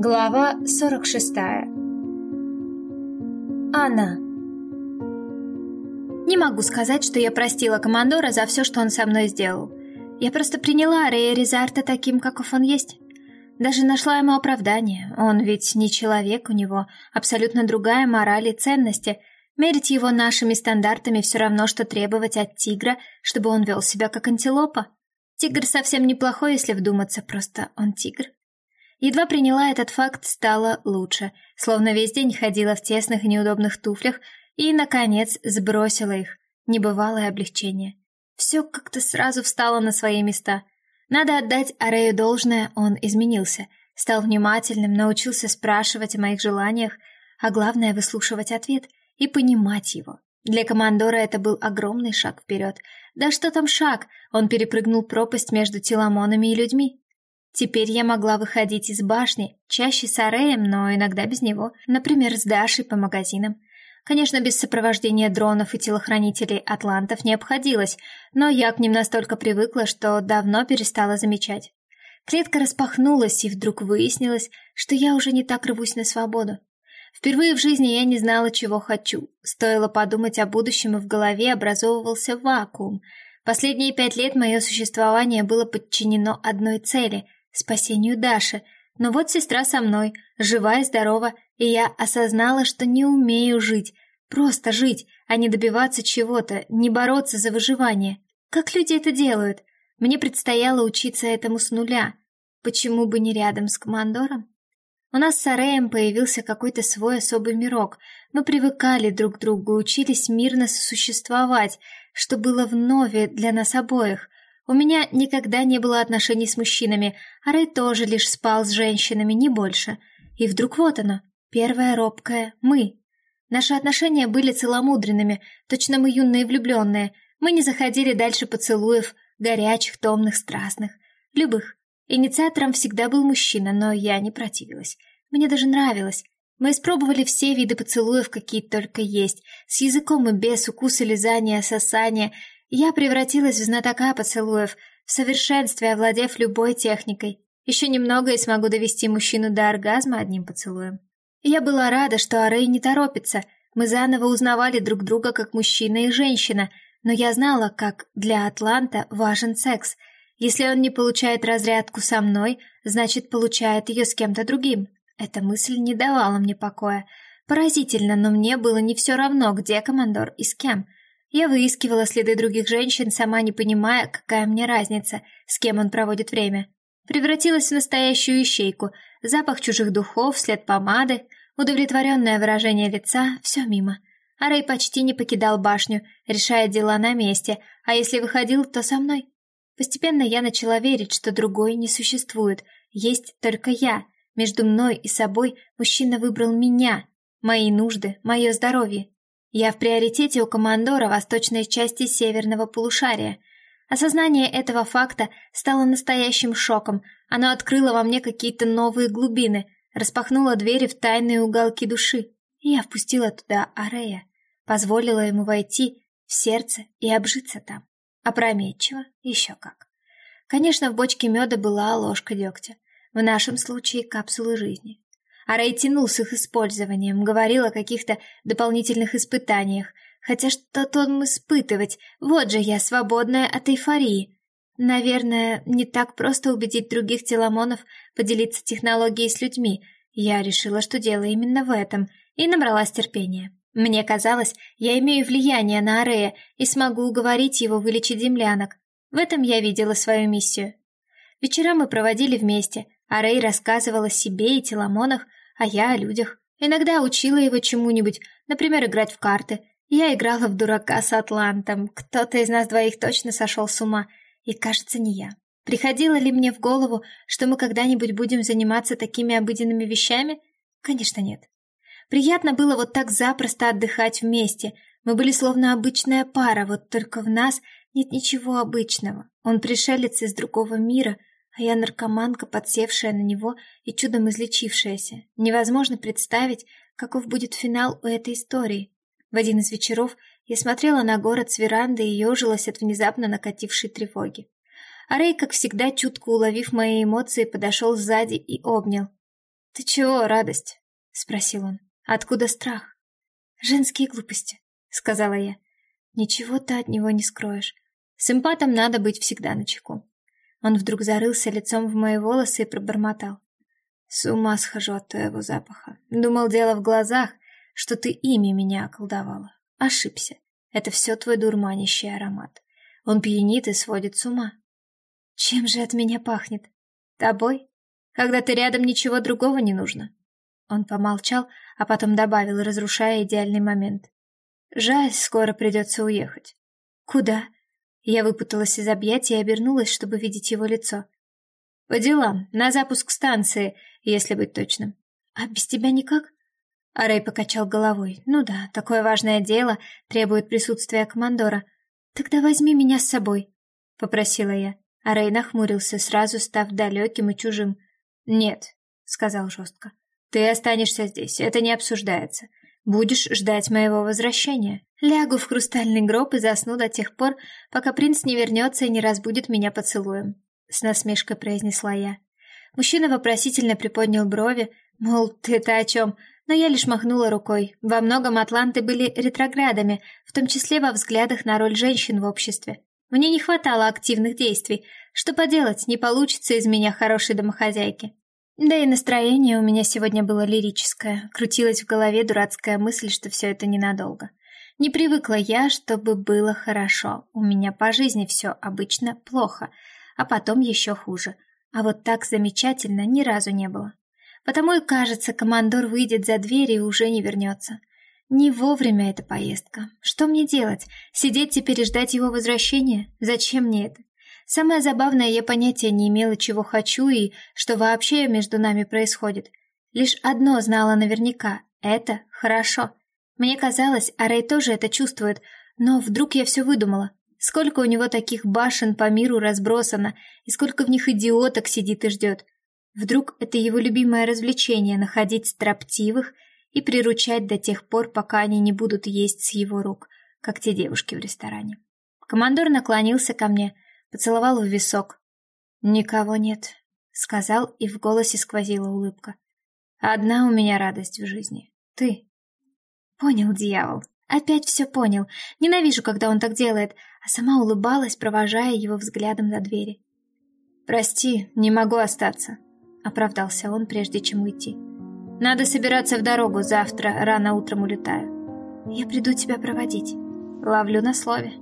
Глава 46 Анна Не могу сказать, что я простила командора за все, что он со мной сделал. Я просто приняла Рея Резарта таким, каков он есть. Даже нашла ему оправдание. Он ведь не человек, у него абсолютно другая мораль и ценности. Мерить его нашими стандартами все равно, что требовать от тигра, чтобы он вел себя как антилопа. Тигр совсем неплохой, если вдуматься, просто он тигр. Едва приняла этот факт, стало лучше, словно весь день ходила в тесных и неудобных туфлях и, наконец, сбросила их. Небывалое облегчение. Все как-то сразу встало на свои места. Надо отдать Арею должное, он изменился, стал внимательным, научился спрашивать о моих желаниях, а главное выслушивать ответ и понимать его. Для командора это был огромный шаг вперед. Да что там шаг, он перепрыгнул пропасть между теламонами и людьми. Теперь я могла выходить из башни, чаще с Ареем, но иногда без него, например, с Дашей по магазинам. Конечно, без сопровождения дронов и телохранителей атлантов не обходилось, но я к ним настолько привыкла, что давно перестала замечать. Клетка распахнулась, и вдруг выяснилось, что я уже не так рвусь на свободу. Впервые в жизни я не знала, чего хочу. Стоило подумать о будущем, и в голове образовывался вакуум. Последние пять лет мое существование было подчинено одной цели — спасению Даши. Но вот сестра со мной, жива и здорова, и я осознала, что не умею жить, просто жить, а не добиваться чего-то, не бороться за выживание. Как люди это делают? Мне предстояло учиться этому с нуля. Почему бы не рядом с командором? У нас с Ареем появился какой-то свой особый мирок. Мы привыкали друг к другу, учились мирно сосуществовать, что было вновь для нас обоих. У меня никогда не было отношений с мужчинами, а Рэй тоже лишь спал с женщинами, не больше. И вдруг вот оно, первое робкое «мы». Наши отношения были целомудренными, точно мы юные влюбленные. Мы не заходили дальше поцелуев, горячих, томных, страстных. Любых. Инициатором всегда был мужчина, но я не противилась. Мне даже нравилось. Мы испробовали все виды поцелуев, какие только есть, с языком и без, укуса, лизания, сосания, я превратилась в знатока поцелуев, в совершенстве овладев любой техникой. Еще немного и смогу довести мужчину до оргазма одним поцелуем. Я была рада, что Арей не торопится. Мы заново узнавали друг друга как мужчина и женщина, но я знала, как для Атланта важен секс. Если он не получает разрядку со мной, значит, получает ее с кем-то другим. Эта мысль не давала мне покоя. Поразительно, но мне было не все равно, где командор и с кем. Я выискивала следы других женщин, сама не понимая, какая мне разница, с кем он проводит время. Превратилась в настоящую ищейку. Запах чужих духов, след помады, удовлетворенное выражение лица — все мимо. А Рэй почти не покидал башню, решая дела на месте, а если выходил, то со мной. Постепенно я начала верить, что другой не существует, есть только я. Между мной и собой мужчина выбрал меня, мои нужды, мое здоровье. Я в приоритете у командора восточной части северного полушария. Осознание этого факта стало настоящим шоком. Оно открыло во мне какие-то новые глубины, распахнуло двери в тайные уголки души. Я впустила туда Арея, позволила ему войти в сердце и обжиться там. Опрометчиво еще как. Конечно, в бочке меда была ложка дегтя. В нашем случае капсулы жизни. А Рэй тянул с их использованием, говорил о каких-то дополнительных испытаниях. Хотя что-то он испытывать, вот же я, свободная от эйфории. Наверное, не так просто убедить других теломонов поделиться технологией с людьми. Я решила, что дело именно в этом, и набралась терпения. Мне казалось, я имею влияние на Арея и смогу уговорить его вылечить землянок. В этом я видела свою миссию. Вечера мы проводили вместе, а Рэй рассказывал о себе и теломонах, а я о людях. Иногда учила его чему-нибудь, например, играть в карты. Я играла в дурака с Атлантом. Кто-то из нас двоих точно сошел с ума. И, кажется, не я. Приходило ли мне в голову, что мы когда-нибудь будем заниматься такими обыденными вещами? Конечно, нет. Приятно было вот так запросто отдыхать вместе. Мы были словно обычная пара, вот только в нас нет ничего обычного. Он пришелец из другого мира, а я наркоманка, подсевшая на него и чудом излечившаяся. Невозможно представить, каков будет финал у этой истории. В один из вечеров я смотрела на город с веранды и ежилась от внезапно накатившей тревоги. А Рэй, как всегда, чутко уловив мои эмоции, подошел сзади и обнял. «Ты чего, радость?» — спросил он. «Откуда страх?» «Женские глупости», — сказала я. «Ничего ты от него не скроешь. С эмпатом надо быть всегда начеку». Он вдруг зарылся лицом в мои волосы и пробормотал. «С ума схожу от твоего запаха. Думал, дело в глазах, что ты ими меня околдовала. Ошибся. Это все твой дурманящий аромат. Он пьянит и сводит с ума. Чем же от меня пахнет? Тобой? Когда ты рядом, ничего другого не нужно. Он помолчал, а потом добавил, разрушая идеальный момент. Жаль, скоро придется уехать. Куда? Я выпуталась из объятий и обернулась, чтобы видеть его лицо. По делам, на запуск станции, если быть точным. А без тебя никак? А Рэй покачал головой. Ну да, такое важное дело требует присутствия командора. Тогда возьми меня с собой, попросила я. А Рэй нахмурился, сразу став далеким и чужим. «Нет», — сказал жестко, — «ты останешься здесь, это не обсуждается. Будешь ждать моего возвращения. Лягу в хрустальный гроб и засну до тех пор, пока принц не вернется и не разбудит меня поцелуем», — с насмешкой произнесла я. Мужчина вопросительно приподнял брови, мол, ты-то о чем? Но я лишь махнула рукой. Во многом атланты были ретроградами, в том числе во взглядах на роль женщин в обществе. Мне не хватало активных действий. Что поделать, не получится из меня хорошей домохозяйки. Да и настроение у меня сегодня было лирическое. Крутилась в голове дурацкая мысль, что все это ненадолго. Не привыкла я, чтобы было хорошо. У меня по жизни все обычно плохо, а потом еще хуже. А вот так замечательно ни разу не было. Потому и кажется, командор выйдет за дверь и уже не вернется. Не вовремя эта поездка. Что мне делать? Сидеть теперь и ждать его возвращения? Зачем мне это? Самое забавное, я понятия не имела, чего хочу и что вообще между нами происходит. Лишь одно знала наверняка — это хорошо. Мне казалось, Арей тоже это чувствует, но вдруг я все выдумала. Сколько у него таких башен по миру разбросано, и сколько в них идиоток сидит и ждет. Вдруг это его любимое развлечение — находить строптивых — и приручать до тех пор, пока они не будут есть с его рук, как те девушки в ресторане. Командор наклонился ко мне, поцеловал в висок. «Никого нет», — сказал, и в голосе сквозила улыбка. «Одна у меня радость в жизни. Ты». «Понял, дьявол. Опять все понял. Ненавижу, когда он так делает», а сама улыбалась, провожая его взглядом до двери. «Прости, не могу остаться», — оправдался он, прежде чем уйти. Надо собираться в дорогу, завтра рано утром улетаю. Я приду тебя проводить. Ловлю на слове.